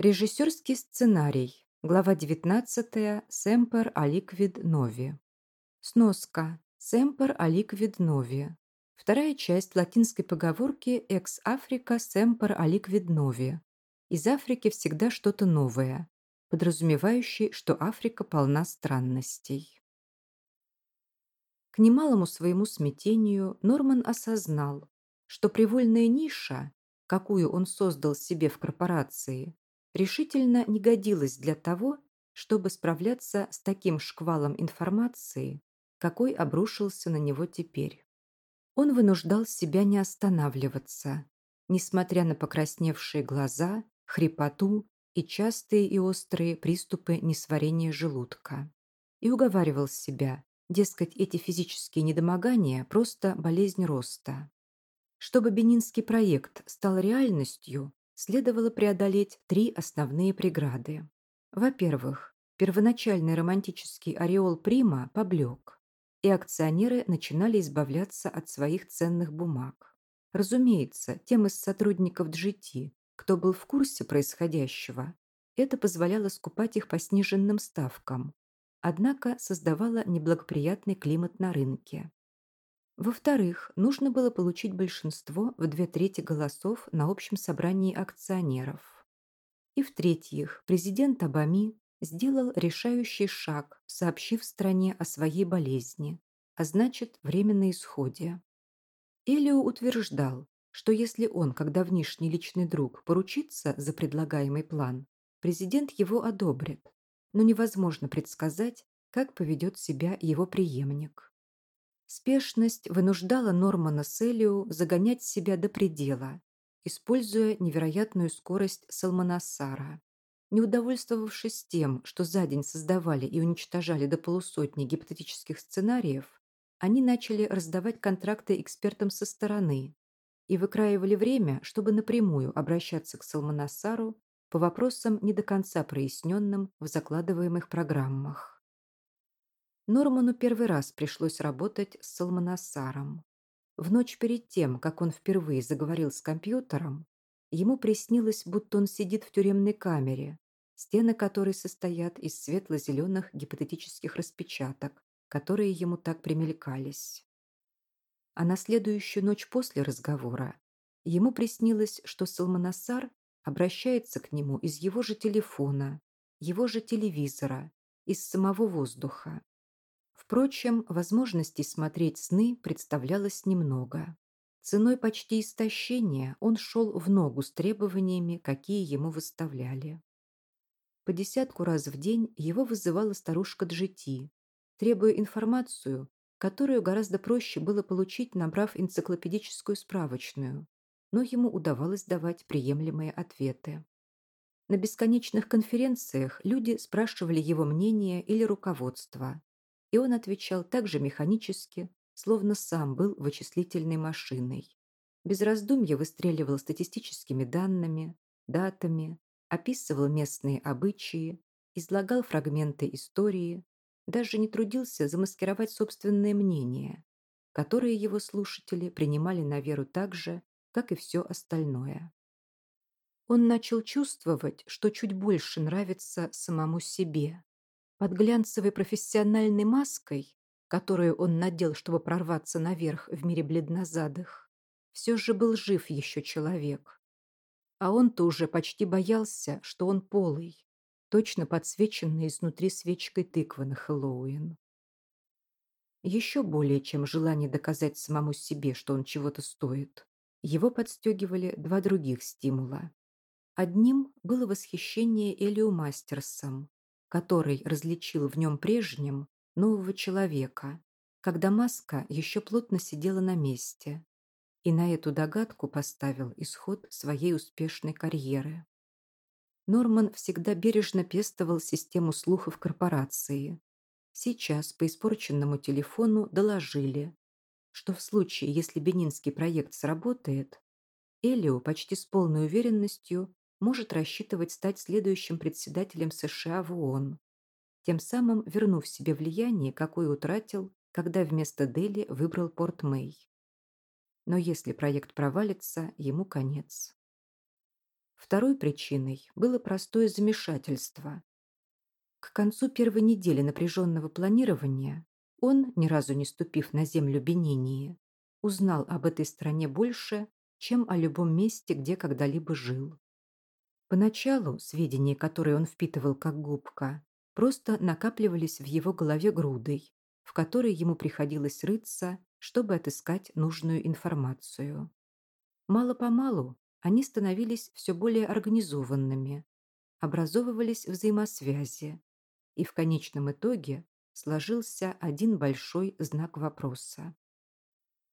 Режиссерский сценарий. Глава 19. Семпер аликвид нови. Сноска. Семпер аликвид нови. Вторая часть латинской поговорки «Экс Африка семпер аликвид нови». Из Африки всегда что-то новое, подразумевающий, что Африка полна странностей. К немалому своему смятению Норман осознал, что привольная ниша, какую он создал себе в корпорации, решительно не годилась для того, чтобы справляться с таким шквалом информации, какой обрушился на него теперь. Он вынуждал себя не останавливаться, несмотря на покрасневшие глаза, хрипоту и частые и острые приступы несварения желудка. И уговаривал себя, дескать, эти физические недомогания – просто болезнь роста. Чтобы бенинский проект стал реальностью, следовало преодолеть три основные преграды. Во-первых, первоначальный романтический ореол Прима поблек, и акционеры начинали избавляться от своих ценных бумаг. Разумеется, тем из сотрудников GT, кто был в курсе происходящего, это позволяло скупать их по сниженным ставкам, однако создавало неблагоприятный климат на рынке. Во-вторых, нужно было получить большинство в две трети голосов на общем собрании акционеров. И в-третьих, президент Обами сделал решающий шаг, сообщив стране о своей болезни, а значит, время на исходе. Элио утверждал, что если он, как давнишний личный друг, поручится за предлагаемый план, президент его одобрит, но невозможно предсказать, как поведет себя его преемник. Спешность вынуждала Нормана Селиу загонять себя до предела, используя невероятную скорость Салманасара. Не удовольствовавшись тем, что за день создавали и уничтожали до полусотни гипотетических сценариев, они начали раздавать контракты экспертам со стороны и выкраивали время, чтобы напрямую обращаться к Салманасару по вопросам не до конца проясненным в закладываемых программах. Норману первый раз пришлось работать с Салманасаром. В ночь перед тем, как он впервые заговорил с компьютером, ему приснилось, будто он сидит в тюремной камере, стены которой состоят из светло-зеленых гипотетических распечаток, которые ему так примелькались. А на следующую ночь после разговора ему приснилось, что Салманасар обращается к нему из его же телефона, его же телевизора, из самого воздуха. Впрочем, возможностей смотреть сны представлялось немного. Ценой почти истощения он шел в ногу с требованиями, какие ему выставляли. По десятку раз в день его вызывала старушка Джити, требуя информацию, которую гораздо проще было получить, набрав энциклопедическую справочную, но ему удавалось давать приемлемые ответы. На бесконечных конференциях люди спрашивали его мнение или руководство, и он отвечал так же механически, словно сам был вычислительной машиной. Без раздумья выстреливал статистическими данными, датами, описывал местные обычаи, излагал фрагменты истории, даже не трудился замаскировать собственное мнение, которое его слушатели принимали на веру так же, как и все остальное. Он начал чувствовать, что чуть больше нравится самому себе, под глянцевой профессиональной маской, которую он надел, чтобы прорваться наверх в мире бледнозадых, все же был жив еще человек. А он-то уже почти боялся, что он полый, точно подсвеченный изнутри свечкой тыквы на Хэллоуин. Еще более, чем желание доказать самому себе, что он чего-то стоит, его подстегивали два других стимула. Одним было восхищение Элио Мастерсом, который различил в нем прежнем нового человека, когда маска еще плотно сидела на месте, и на эту догадку поставил исход своей успешной карьеры. Норман всегда бережно пестовал систему слухов корпорации. Сейчас по испорченному телефону доложили, что в случае, если бенинский проект сработает, Элио почти с полной уверенностью может рассчитывать стать следующим председателем США в ООН, тем самым вернув себе влияние, какое утратил, когда вместо Дели выбрал Порт Мэй. Но если проект провалится, ему конец. Второй причиной было простое замешательство. К концу первой недели напряженного планирования он, ни разу не ступив на землю Бенинии, узнал об этой стране больше, чем о любом месте, где когда-либо жил. Поначалу сведения, которые он впитывал как губка, просто накапливались в его голове грудой, в которой ему приходилось рыться, чтобы отыскать нужную информацию. Мало-помалу они становились все более организованными, образовывались взаимосвязи, и в конечном итоге сложился один большой знак вопроса.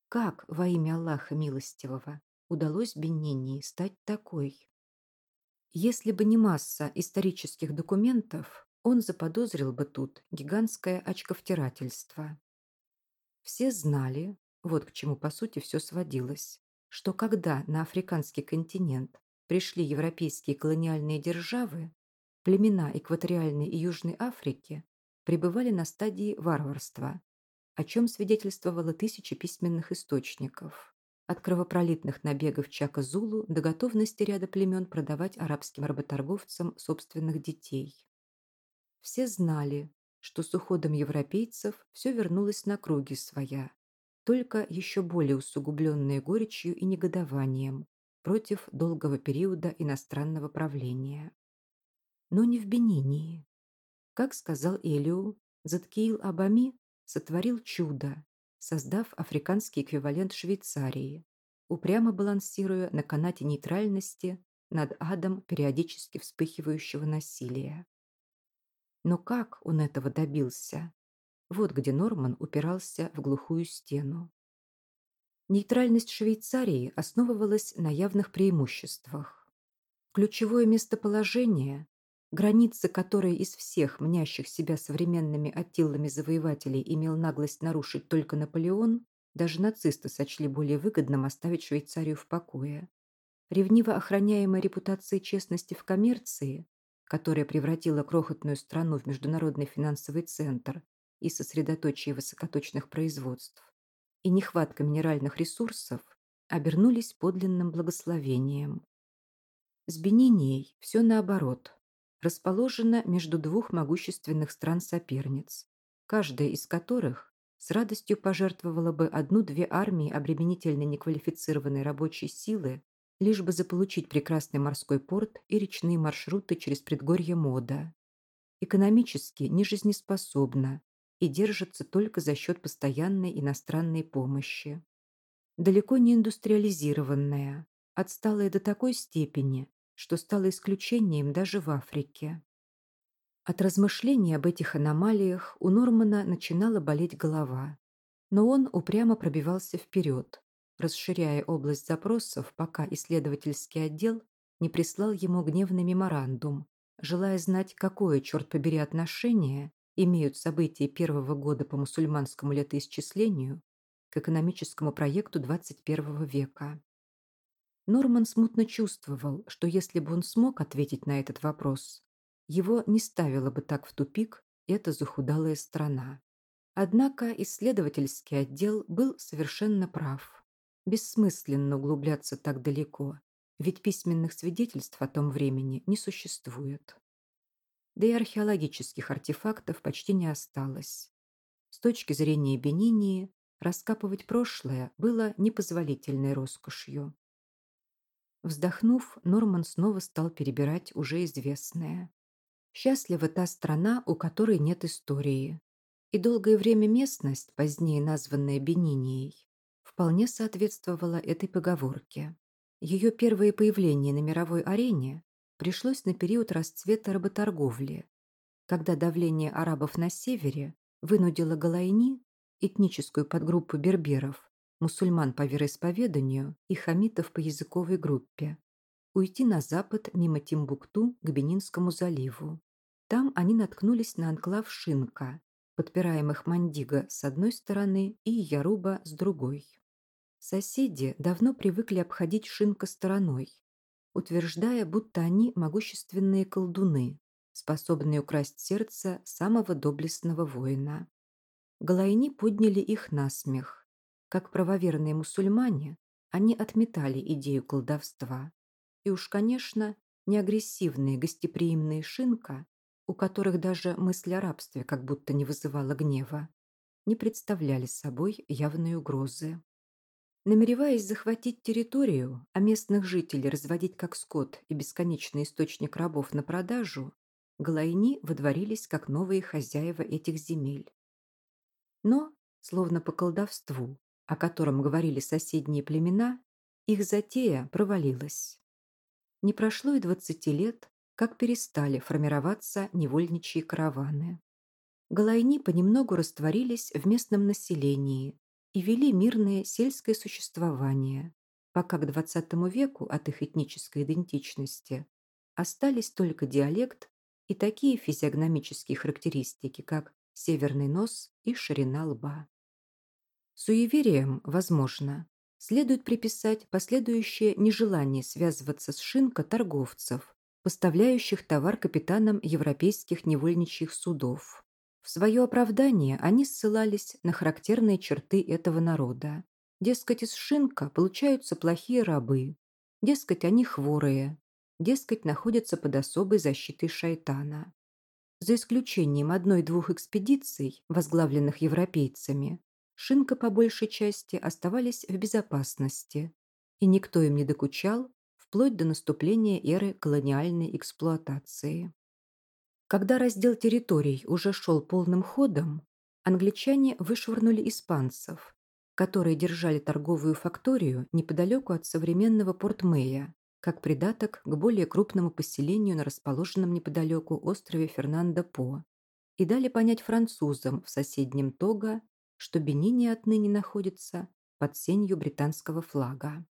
Как во имя Аллаха Милостивого удалось Беннинии стать такой? Если бы не масса исторических документов, он заподозрил бы тут гигантское очковтирательство. Все знали, вот к чему по сути все сводилось, что когда на африканский континент пришли европейские колониальные державы, племена экваториальной и Южной Африки пребывали на стадии варварства, о чем свидетельствовало тысячи письменных источников. От кровопролитных набегов Чака Зулу до готовности ряда племен продавать арабским работорговцам собственных детей. Все знали, что с уходом европейцев все вернулось на круги своя, только еще более усугубленные горечью и негодованием против долгого периода иностранного правления. Но не в Бенинии. Как сказал Элиу, Заткиил Абами сотворил чудо, создав африканский эквивалент Швейцарии, упрямо балансируя на канате нейтральности над адом периодически вспыхивающего насилия. Но как он этого добился? Вот где Норман упирался в глухую стену. Нейтральность Швейцарии основывалась на явных преимуществах. Ключевое местоположение, границы которой из всех мнящих себя современными Аттилами завоевателей имел наглость нарушить только Наполеон, даже нацисты сочли более выгодным оставить Швейцарию в покое. Ревниво охраняемая репутацией честности в коммерции, которая превратила крохотную страну в международный финансовый центр и сосредоточие высокоточных производств, и нехватка минеральных ресурсов обернулись подлинным благословением. С Бенинией все наоборот расположена между двух могущественных стран-соперниц, каждая из которых с радостью пожертвовала бы одну-две армии обременительно неквалифицированной рабочей силы, лишь бы заполучить прекрасный морской порт и речные маршруты через предгорье Мода. Экономически нежизнеспособна и держится только за счет постоянной иностранной помощи. Далеко не индустриализированная, отсталая до такой степени, что стало исключением даже в Африке. От размышлений об этих аномалиях у Нормана начинала болеть голова, но он упрямо пробивался вперед, расширяя область запросов, пока исследовательский отдел не прислал ему гневный меморандум, желая знать, какое, черт побери, отношение имеют события первого года по мусульманскому летоисчислению к экономическому проекту 21 века. Норман смутно чувствовал, что если бы он смог ответить на этот вопрос, его не ставила бы так в тупик эта захудалая страна. Однако исследовательский отдел был совершенно прав. Бессмысленно углубляться так далеко, ведь письменных свидетельств о том времени не существует. Да и археологических артефактов почти не осталось. С точки зрения Бенинии, раскапывать прошлое было непозволительной роскошью. Вздохнув, Норман снова стал перебирать уже известное. Счастлива та страна, у которой нет истории. И долгое время местность, позднее названная Бенинией, вполне соответствовала этой поговорке. Ее первое появление на мировой арене пришлось на период расцвета работорговли, когда давление арабов на севере вынудило Галайни, этническую подгруппу берберов, мусульман по вероисповеданию и хамитов по языковой группе, уйти на запад мимо Тимбукту к Бенинскому заливу. Там они наткнулись на анклав Шинка, подпираемых Мандиго с одной стороны и Яруба с другой. Соседи давно привыкли обходить Шинка стороной, утверждая, будто они могущественные колдуны, способные украсть сердце самого доблестного воина. Галайни подняли их на смех, как правоверные мусульмане, они отметали идею колдовства и уж, конечно, неагрессивные гостеприимные шинка, у которых даже мысль о рабстве как будто не вызывала гнева, не представляли собой явной угрозы. Намереваясь захватить территорию, а местных жителей разводить как скот и бесконечный источник рабов на продажу, Галайни выдворились как новые хозяева этих земель. Но, словно по колдовству, о котором говорили соседние племена, их затея провалилась. Не прошло и двадцати лет, как перестали формироваться невольничьи караваны. Галайни понемногу растворились в местном населении и вели мирное сельское существование, пока к XX веку от их этнической идентичности остались только диалект и такие физиогномические характеристики, как северный нос и ширина лба. Суеверием, возможно, следует приписать последующее нежелание связываться с шинко торговцев, поставляющих товар капитанам европейских невольничьих судов. В свое оправдание они ссылались на характерные черты этого народа. Дескать, из шинка получаются плохие рабы, дескать, они хворые, дескать, находятся под особой защитой шайтана. За исключением одной-двух экспедиций, возглавленных европейцами, Шинка по большей части оставались в безопасности, и никто им не докучал вплоть до наступления эры колониальной эксплуатации. Когда раздел территорий уже шел полным ходом, англичане вышвырнули испанцев, которые держали торговую факторию неподалеку от современного Порт-Мэя, как придаток к более крупному поселению на расположенном неподалеку острове Фернандо-По, и дали понять французам в соседнем Того, что Бенини отныне находится под сенью британского флага.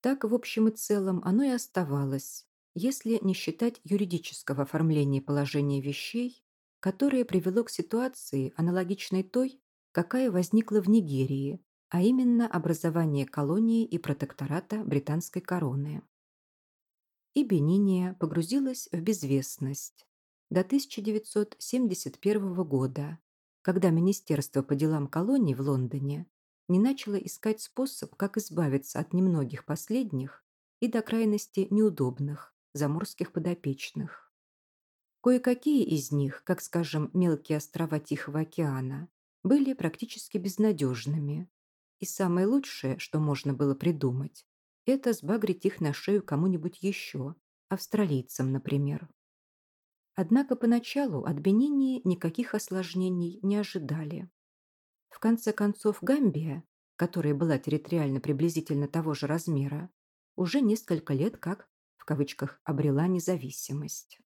Так, в общем и целом, оно и оставалось, если не считать юридического оформления положения вещей, которое привело к ситуации, аналогичной той, какая возникла в Нигерии, а именно образование колонии и протектората британской короны. И Бениния погрузилась в безвестность до 1971 года, когда Министерство по делам колоний в Лондоне не начало искать способ, как избавиться от немногих последних и до крайности неудобных заморских подопечных. Кое-какие из них, как, скажем, мелкие острова Тихого океана, были практически безнадежными, и самое лучшее, что можно было придумать, это сбагрить их на шею кому-нибудь еще, австралийцам, например. Однако поначалу от Бенинии никаких осложнений не ожидали. В конце концов, Гамбия, которая была территориально приблизительно того же размера, уже несколько лет как, в кавычках, обрела независимость.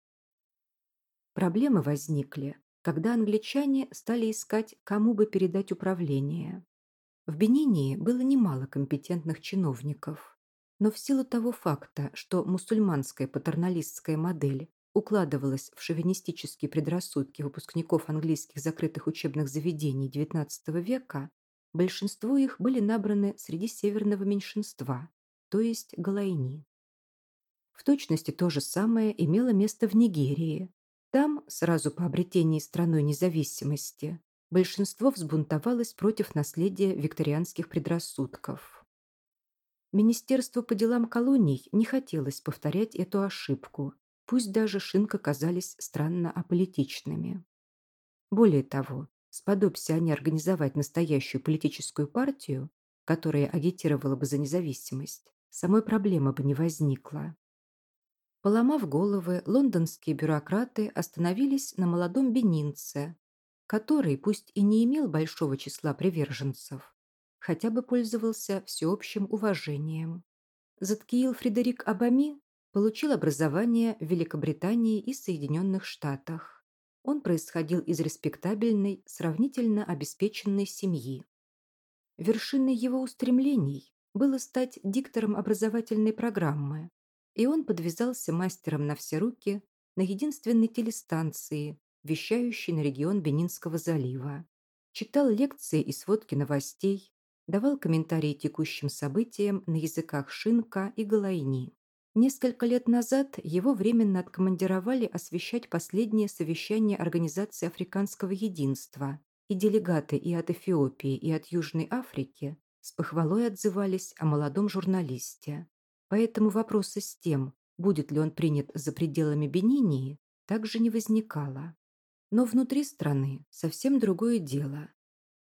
Проблемы возникли, когда англичане стали искать, кому бы передать управление. В Бенинии было немало компетентных чиновников, но в силу того факта, что мусульманская патерналистская модель укладывалась в шовинистические предрассудки выпускников английских закрытых учебных заведений XIX века, большинство их были набраны среди северного меньшинства, то есть галайни. В точности то же самое имело место в Нигерии. Там, сразу по обретении страной независимости, большинство взбунтовалось против наследия викторианских предрассудков. Министерству по делам колоний не хотелось повторять эту ошибку, пусть даже шинка казались странно аполитичными. Более того, сподобься они организовать настоящую политическую партию, которая агитировала бы за независимость, самой проблемы бы не возникло. Поломав головы, лондонские бюрократы остановились на молодом бенинце, который, пусть и не имел большого числа приверженцев, хотя бы пользовался всеобщим уважением. Заткиил Фредерик Абами получил образование в Великобритании и Соединенных Штатах. Он происходил из респектабельной, сравнительно обеспеченной семьи. Вершиной его устремлений было стать диктором образовательной программы, и он подвязался мастером на все руки на единственной телестанции, вещающий на регион Бенинского залива. Читал лекции и сводки новостей, давал комментарии текущим событиям на языках шинка и галайни. Несколько лет назад его временно откомандировали освещать последнее совещание Организации Африканского Единства, и делегаты и от Эфиопии, и от Южной Африки с похвалой отзывались о молодом журналисте. Поэтому вопросы с тем, будет ли он принят за пределами Бенинии, также не возникало. Но внутри страны совсем другое дело.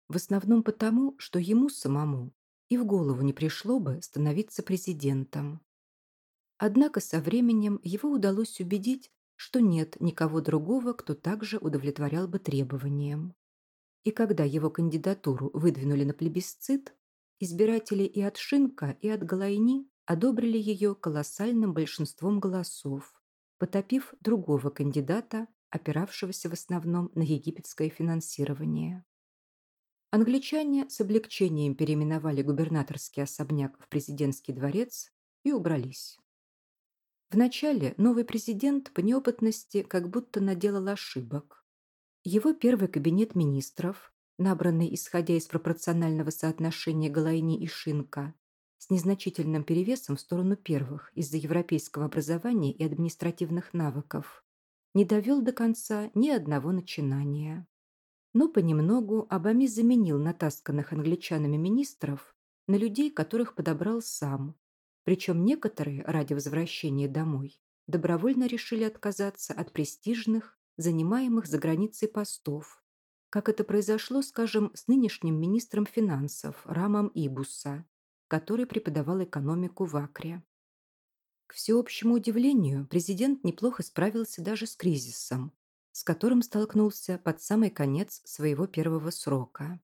В основном потому, что ему самому и в голову не пришло бы становиться президентом. Однако со временем его удалось убедить, что нет никого другого, кто также удовлетворял бы требованиям. И когда его кандидатуру выдвинули на плебисцит, избиратели и от Шинка, и от Галайни одобрили ее колоссальным большинством голосов, потопив другого кандидата, опиравшегося в основном на египетское финансирование. Англичане с облегчением переименовали губернаторский особняк в президентский дворец и убрались. Вначале новый президент по неопытности как будто наделал ошибок. Его первый кабинет министров, набранный исходя из пропорционального соотношения Галайни и Шинка, с незначительным перевесом в сторону первых из-за европейского образования и административных навыков, не довел до конца ни одного начинания. Но понемногу Абами заменил натасканных англичанами министров на людей, которых подобрал сам, причем некоторые, ради возвращения домой, добровольно решили отказаться от престижных, занимаемых за границей постов, как это произошло, скажем, с нынешним министром финансов Рамом Ибуса, который преподавал экономику в Акре. К всеобщему удивлению, президент неплохо справился даже с кризисом, с которым столкнулся под самый конец своего первого срока.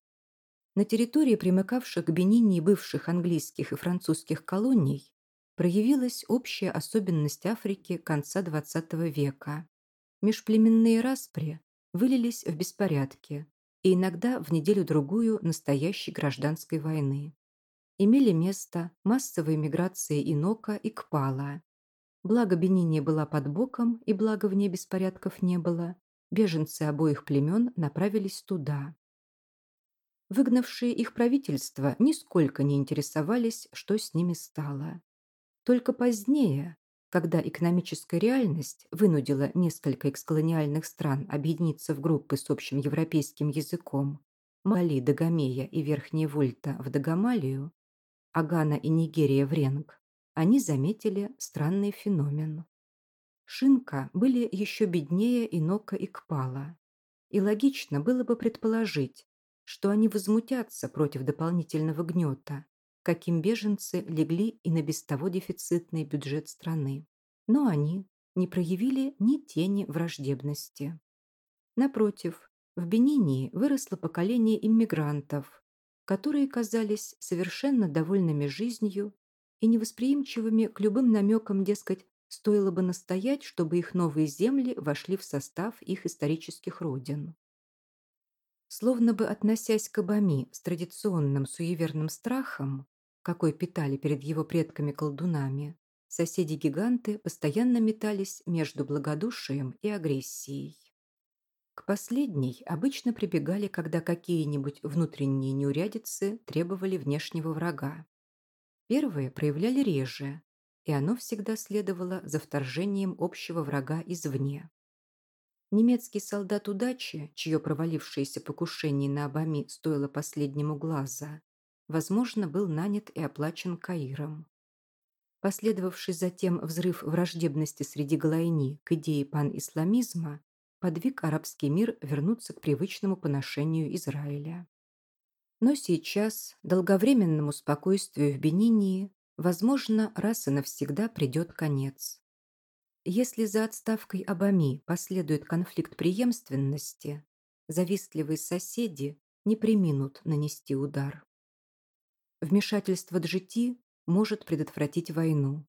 На территории, примыкавших к Бенине бывших английских и французских колоний, проявилась общая особенность Африки конца XX века. Межплеменные распри вылились в беспорядки и иногда в неделю-другую настоящей гражданской войны имели место массовые миграции Инока и Кпала. Благо Бениния была под боком, и благо в ней беспорядков не было, беженцы обоих племен направились туда. Выгнавшие их правительства нисколько не интересовались, что с ними стало. Только позднее, когда экономическая реальность вынудила несколько эксколониальных стран объединиться в группы с общим европейским языком, Мали, Дагомея и Верхняя Вольта в Дагомалию, Агана и Нигерия в Ренг, они заметили странный феномен. Шинка были еще беднее Инока и Кпала. И логично было бы предположить, что они возмутятся против дополнительного гнета, каким беженцы легли и на без того дефицитный бюджет страны. Но они не проявили ни тени враждебности. Напротив, в Бенинии выросло поколение иммигрантов, которые казались совершенно довольными жизнью и невосприимчивыми к любым намекам, дескать, стоило бы настоять, чтобы их новые земли вошли в состав их исторических родин. Словно бы относясь к Абами с традиционным суеверным страхом, какой питали перед его предками-колдунами, соседи-гиганты постоянно метались между благодушием и агрессией. К последней обычно прибегали, когда какие-нибудь внутренние неурядицы требовали внешнего врага. Первые проявляли реже, и оно всегда следовало за вторжением общего врага извне. Немецкий солдат удачи, чье провалившееся покушение на Абами стоило последнему глаза, возможно, был нанят и оплачен Каиром. Последовавший затем взрыв враждебности среди Галайни к идее пан-исламизма подвиг арабский мир вернуться к привычному поношению Израиля. Но сейчас долговременному спокойствию в Бенинии, возможно, раз и навсегда придет конец. Если за отставкой Абами последует конфликт преемственности, завистливые соседи не приминут нанести удар. Вмешательство Джити может предотвратить войну.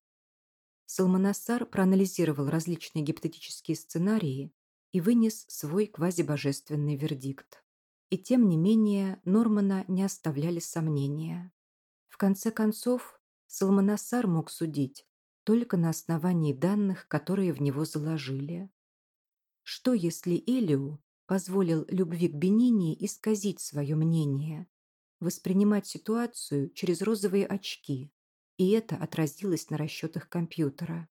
Салманасар проанализировал различные гипотетические сценарии и вынес свой квазибожественный вердикт. И тем не менее Нормана не оставляли сомнения. В конце концов, Салманасар мог судить только на основании данных, которые в него заложили. Что если Элиу позволил любви к Бенине исказить свое мнение, воспринимать ситуацию через розовые очки, и это отразилось на расчетах компьютера?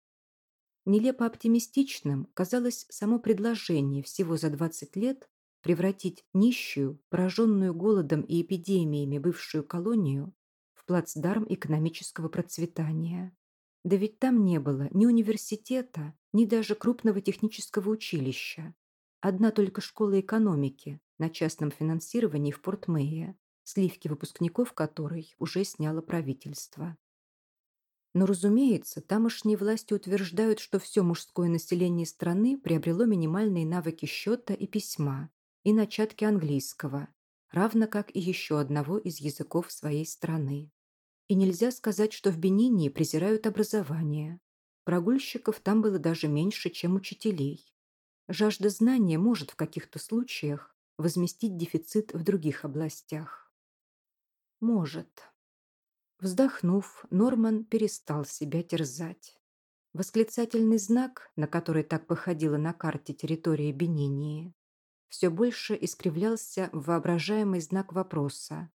Нелепо оптимистичным казалось само предложение всего за 20 лет превратить нищую, пораженную голодом и эпидемиями бывшую колонию в плацдарм экономического процветания. Да ведь там не было ни университета, ни даже крупного технического училища. Одна только школа экономики на частном финансировании в Порт-Мэе, сливки выпускников которой уже сняло правительство. Но, разумеется, тамошние власти утверждают, что все мужское население страны приобрело минимальные навыки счета и письма и начатки английского, равно как и еще одного из языков своей страны. И нельзя сказать, что в Бенине презирают образование. Прогульщиков там было даже меньше, чем учителей. Жажда знания может в каких-то случаях возместить дефицит в других областях. Может. Вздохнув, Норман перестал себя терзать. Восклицательный знак, на который так походила на карте территории Бенинии, все больше искривлялся в воображаемый знак вопроса,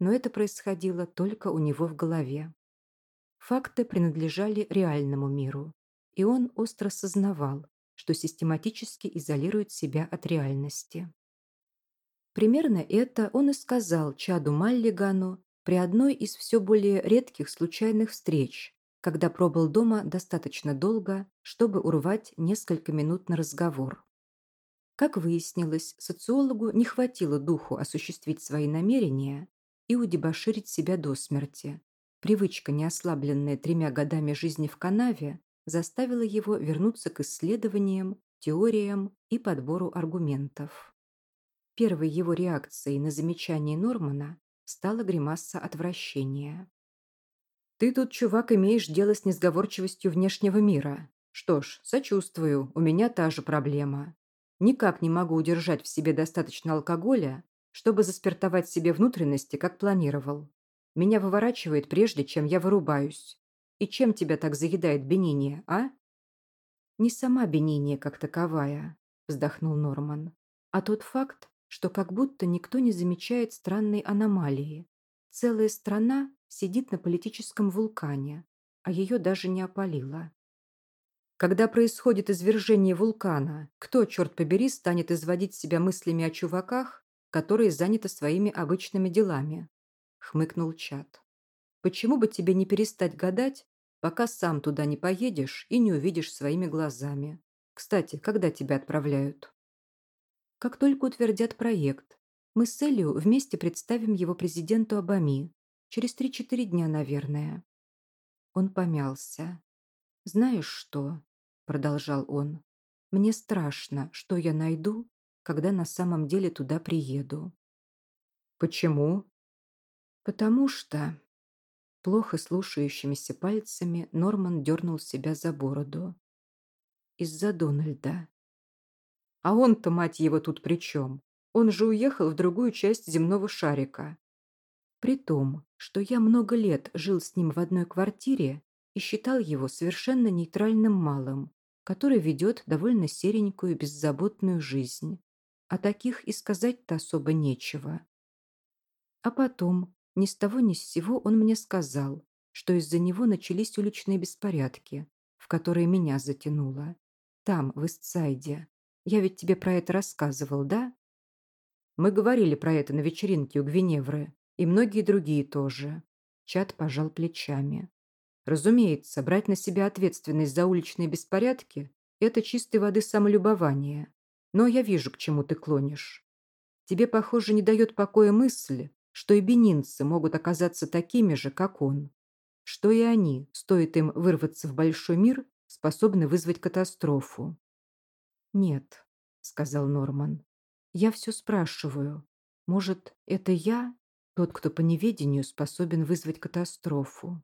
но это происходило только у него в голове. Факты принадлежали реальному миру, и он остро сознавал, что систематически изолирует себя от реальности. Примерно это он и сказал Чаду Маллигану при одной из все более редких случайных встреч, когда пробыл дома достаточно долго, чтобы урвать несколько минут на разговор. Как выяснилось, социологу не хватило духу осуществить свои намерения и удебоширить себя до смерти. Привычка, не ослабленная тремя годами жизни в канаве, заставила его вернуться к исследованиям, теориям и подбору аргументов. Первой его реакцией на замечание Нормана стала гримаса отвращения. «Ты тут, чувак, имеешь дело с несговорчивостью внешнего мира. Что ж, сочувствую, у меня та же проблема. Никак не могу удержать в себе достаточно алкоголя, чтобы заспиртовать себе внутренности, как планировал. Меня выворачивает прежде, чем я вырубаюсь. И чем тебя так заедает Бениния, а?» «Не сама Бениния как таковая», – вздохнул Норман, «а тот факт, что как будто никто не замечает странной аномалии. Целая страна сидит на политическом вулкане, а ее даже не опалило. Когда происходит извержение вулкана, кто, черт побери, станет изводить себя мыслями о чуваках, которые заняты своими обычными делами? Хмыкнул Чат. Почему бы тебе не перестать гадать, пока сам туда не поедешь и не увидишь своими глазами? Кстати, когда тебя отправляют? Как только утвердят проект, мы с Элью вместе представим его президенту Обами. Через 3-4 дня, наверное. Он помялся. «Знаешь что?» – продолжал он. «Мне страшно, что я найду, когда на самом деле туда приеду». «Почему?» «Потому что...» Плохо слушающимися пальцами Норман дернул себя за бороду. «Из-за Дональда. А он-то, мать его, тут при чем? Он же уехал в другую часть земного шарика. При том, что я много лет жил с ним в одной квартире и считал его совершенно нейтральным малым, который ведет довольно серенькую беззаботную жизнь. А таких и сказать-то особо нечего. А потом, ни с того ни с сего, он мне сказал, что из-за него начались уличные беспорядки, в которые меня затянуло. Там, в Истсайде. Я ведь тебе про это рассказывал, да? Мы говорили про это на вечеринке у Гвиневры. И многие другие тоже. Чат пожал плечами. Разумеется, брать на себя ответственность за уличные беспорядки – это чистой воды самолюбование. Но я вижу, к чему ты клонишь. Тебе, похоже, не дает покоя мысль, что и бенинцы могут оказаться такими же, как он. Что и они, стоит им вырваться в большой мир, способны вызвать катастрофу. «Нет», — сказал Норман. «Я все спрашиваю. Может, это я, тот, кто по неведению способен вызвать катастрофу?»